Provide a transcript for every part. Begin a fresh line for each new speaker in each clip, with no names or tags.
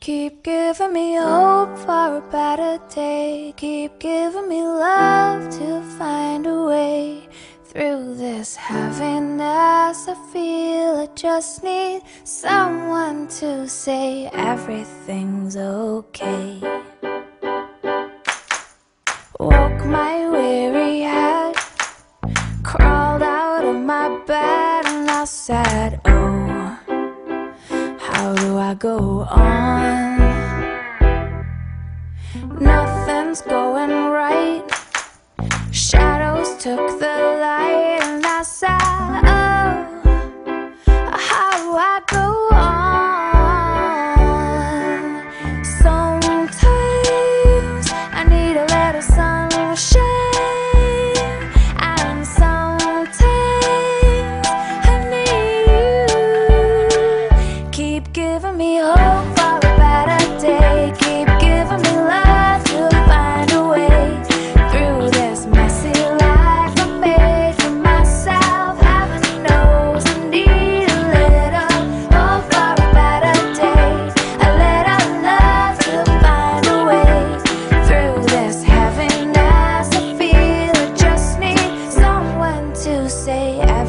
Keep giving me hope for a better day. Keep giving me love to find a way through this heaviness. I feel I just need someone to say everything's okay. Woke my weary head, crawled out of my bed, and I said, Oh. I go on? Nothing's going right. Shadows took the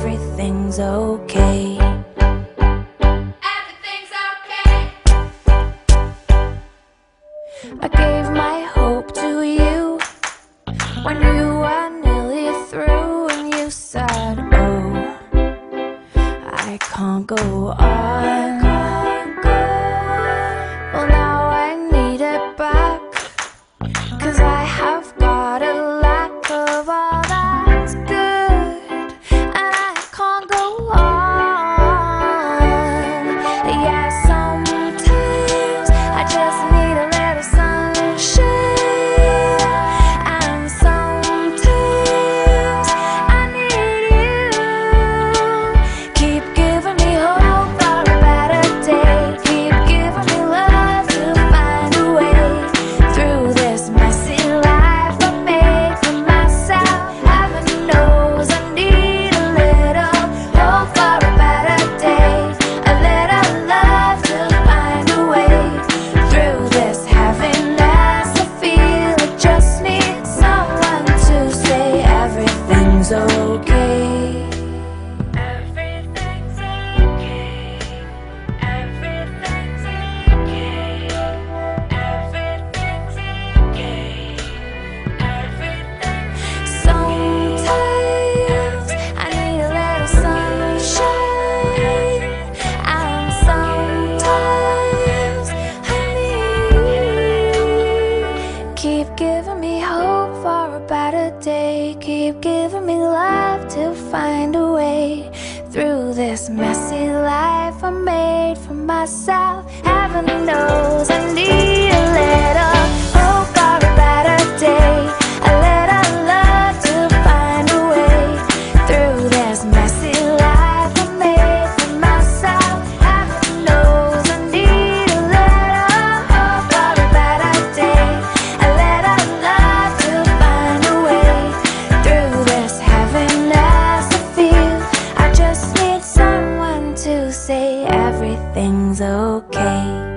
everything's okay.
Everything's okay.
I gave okay. keep giving me love to find a way through this messy life I made for myself. Heaven knows I need. everything's okay.